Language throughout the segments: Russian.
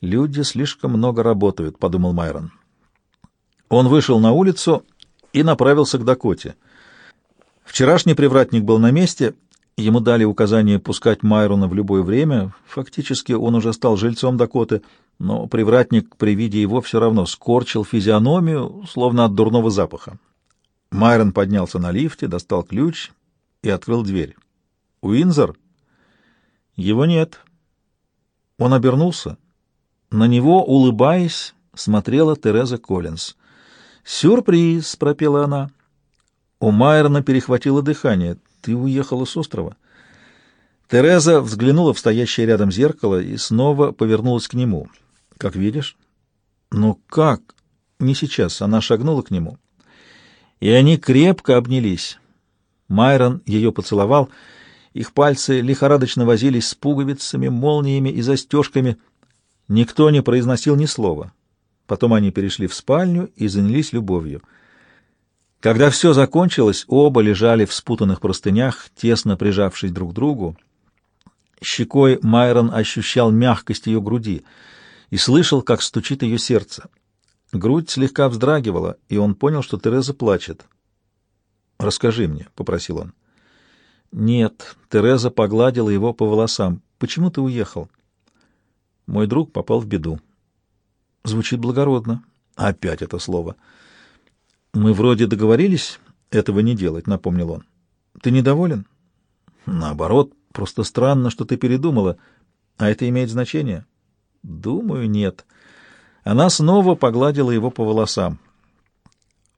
«Люди слишком много работают», — подумал Майрон. Он вышел на улицу и направился к Дакоте. Вчерашний привратник был на месте, ему дали указание пускать Майрона в любое время. Фактически он уже стал жильцом Дакоты, но привратник при виде его все равно скорчил физиономию, словно от дурного запаха. Майрон поднялся на лифте, достал ключ и открыл дверь. «Уинзер?» «Его нет». Он обернулся. На него, улыбаясь, смотрела Тереза Коллинз. «Сюрприз!» — пропела она. У Майерна перехватило дыхание. «Ты уехала с острова?» Тереза взглянула в стоящее рядом зеркало и снова повернулась к нему. «Как видишь?» «Ну как?» «Не сейчас». Она шагнула к нему. И они крепко обнялись. Майрон ее поцеловал. Их пальцы лихорадочно возились с пуговицами, молниями и застежками. Никто не произносил ни слова. Потом они перешли в спальню и занялись любовью. Когда все закончилось, оба лежали в спутанных простынях, тесно прижавшись друг к другу. Щекой Майрон ощущал мягкость ее груди и слышал, как стучит ее сердце. Грудь слегка вздрагивала, и он понял, что Тереза плачет. «Расскажи мне», — попросил он. «Нет», — Тереза погладила его по волосам. «Почему ты уехал?» «Мой друг попал в беду». Звучит благородно. Опять это слово. Мы вроде договорились этого не делать, напомнил он. Ты недоволен? Наоборот, просто странно, что ты передумала. А это имеет значение? Думаю, нет. Она снова погладила его по волосам.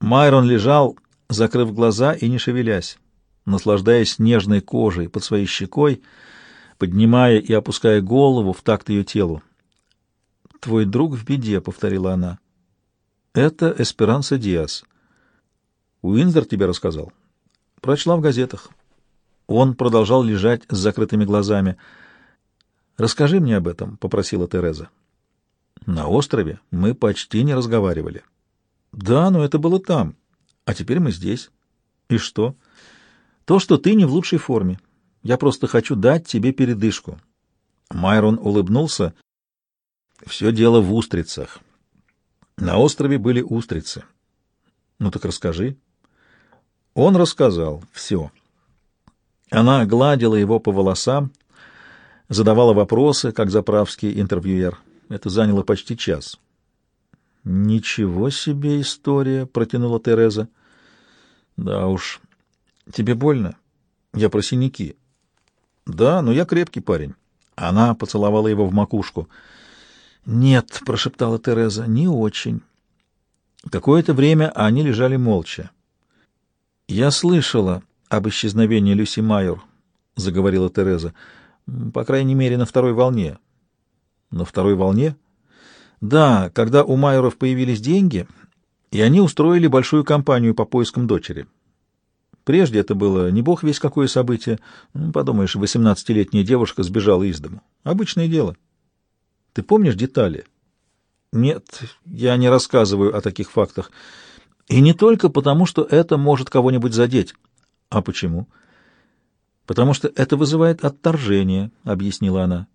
Майрон лежал, закрыв глаза и не шевелясь, наслаждаясь нежной кожей под своей щекой, поднимая и опуская голову в такт ее телу. «Твой друг в беде», — повторила она. «Это Эсперанса Диас». «Уинзер тебе рассказал?» «Прочла в газетах». Он продолжал лежать с закрытыми глазами. «Расскажи мне об этом», — попросила Тереза. «На острове мы почти не разговаривали». «Да, но это было там. А теперь мы здесь». «И что?» «То, что ты не в лучшей форме. Я просто хочу дать тебе передышку». Майрон улыбнулся. Все дело в устрицах. На острове были устрицы. Ну так расскажи. Он рассказал все. Она гладила его по волосам, задавала вопросы, как заправский интервьюер. Это заняло почти час. «Ничего себе история!» — протянула Тереза. «Да уж. Тебе больно? Я про синяки». «Да, но я крепкий парень». Она поцеловала его в макушку — «Нет», — прошептала Тереза, — «не очень». Какое-то время они лежали молча. «Я слышала об исчезновении Люси Майор», — заговорила Тереза, — «по крайней мере, на второй волне». «На второй волне?» «Да, когда у Майоров появились деньги, и они устроили большую кампанию по поискам дочери». Прежде это было не бог весь какое событие. Подумаешь, восемнадцатилетняя девушка сбежала из дому. Обычное дело. Ты помнишь детали? Нет, я не рассказываю о таких фактах. И не только потому, что это может кого-нибудь задеть. А почему? Потому что это вызывает отторжение, объяснила она.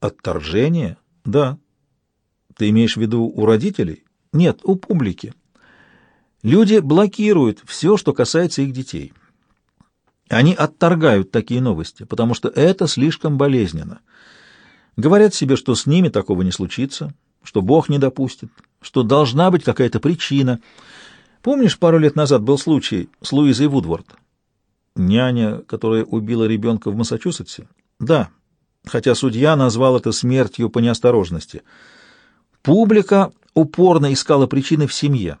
Отторжение? Да. Ты имеешь в виду у родителей? Нет, у публики. Люди блокируют все, что касается их детей. Они отторгают такие новости, потому что это слишком болезненно. Говорят себе, что с ними такого не случится, что Бог не допустит, что должна быть какая-то причина. Помнишь, пару лет назад был случай с Луизой Вудворд? Няня, которая убила ребенка в Массачусетсе? Да, хотя судья назвал это смертью по неосторожности. Публика упорно искала причины в семье,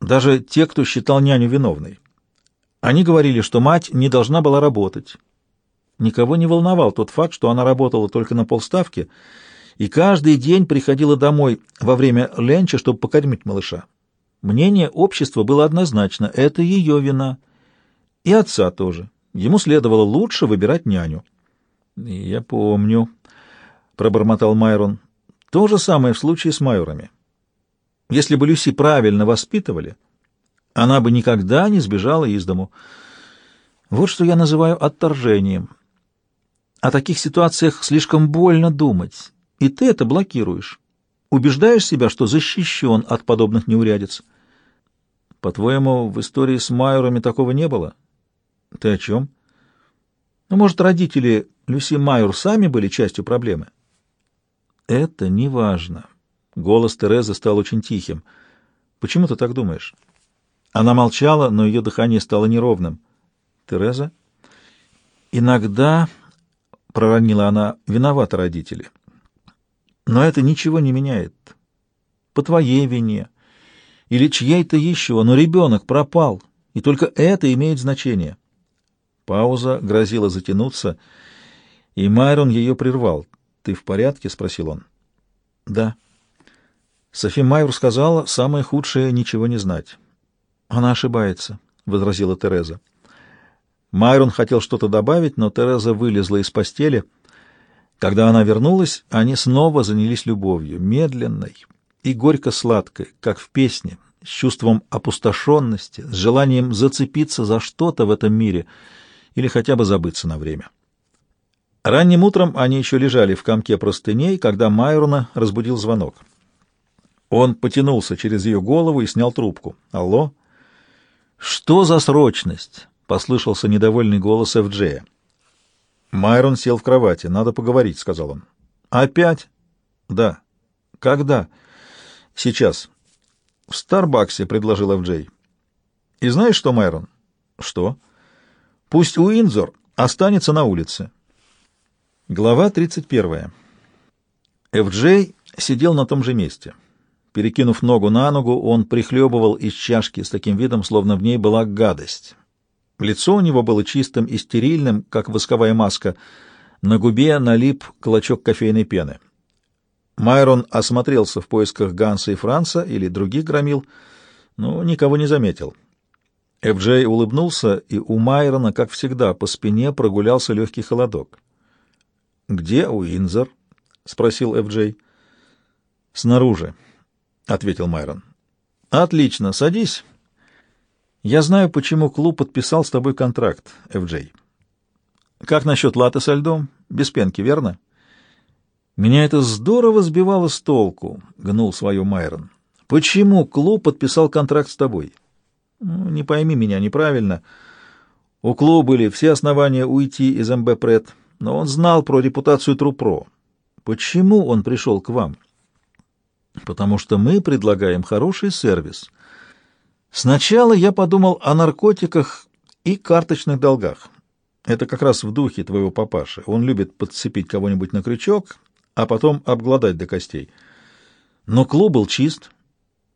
даже те, кто считал няню виновной. Они говорили, что мать не должна была работать, Никого не волновал тот факт, что она работала только на полставки и каждый день приходила домой во время ленча, чтобы покормить малыша. Мнение общества было однозначно — это ее вина. И отца тоже. Ему следовало лучше выбирать няню. — Я помню, — пробормотал Майрон. — То же самое в случае с майорами. Если бы Люси правильно воспитывали, она бы никогда не сбежала из дому. Вот что я называю отторжением — о таких ситуациях слишком больно думать. И ты это блокируешь. Убеждаешь себя, что защищен от подобных неурядиц. По-твоему, в истории с Майерами такого не было? Ты о чем? Ну, может, родители Люси Майер сами были частью проблемы? Это не важно. Голос Терезы стал очень тихим. Почему ты так думаешь? Она молчала, но ее дыхание стало неровным. Тереза? Иногда, — проронила она, — виноваты родители. Но это ничего не меняет. По твоей вине или чьей-то еще, но ребенок пропал, и только это имеет значение. Пауза грозила затянуться, и Майрон ее прервал. «Ты в порядке?» — спросил он. «Да». Софи Майер сказала, самое худшее — ничего не знать. «Она ошибается», — возразила Тереза. Майрон хотел что-то добавить, но Тереза вылезла из постели. Когда она вернулась, они снова занялись любовью, медленной и горько-сладкой, как в песне, с чувством опустошенности, с желанием зацепиться за что-то в этом мире или хотя бы забыться на время. Ранним утром они еще лежали в комке простыней, когда Майрона разбудил звонок. Он потянулся через ее голову и снял трубку. «Алло?» «Что за срочность?» послышался недовольный голос Эвджея. Майрон сел в кровати. «Надо поговорить», — сказал он. «Опять?» «Да». «Когда?» «Сейчас». «В Старбаксе», — предложил Эвджей. «И знаешь что, Майрон?» «Что?» «Пусть Уинзор останется на улице». Глава 31. Эвджей сидел на том же месте. Перекинув ногу на ногу, он прихлебывал из чашки с таким видом, словно в ней была гадость. Лицо у него было чистым и стерильным, как восковая маска. На губе налип клочок кофейной пены. Майрон осмотрелся в поисках Ганса и Франца или других громил, но никого не заметил. Эф-Джей улыбнулся, и у Майрона, как всегда, по спине прогулялся легкий холодок. «Где Уинзер?» — спросил Эф-Джей. «Снаружи», — ответил Майрон. «Отлично, садись. Я знаю, почему клуб подписал с тобой контракт, Эф-Джей. Как насчет латы со льдом? Без пенки, верно? Меня это здорово сбивало с толку, гнул свою Майрон. Почему клуб подписал контракт с тобой? Ну, не пойми меня неправильно. У клуба были все основания уйти из МБ Пред, но он знал про репутацию Трупро. Почему он пришел к вам? Потому что мы предлагаем хороший сервис — Сначала я подумал о наркотиках и карточных долгах. Это как раз в духе твоего папаши. Он любит подцепить кого-нибудь на крючок, а потом обглодать до костей. Но клуб был чист.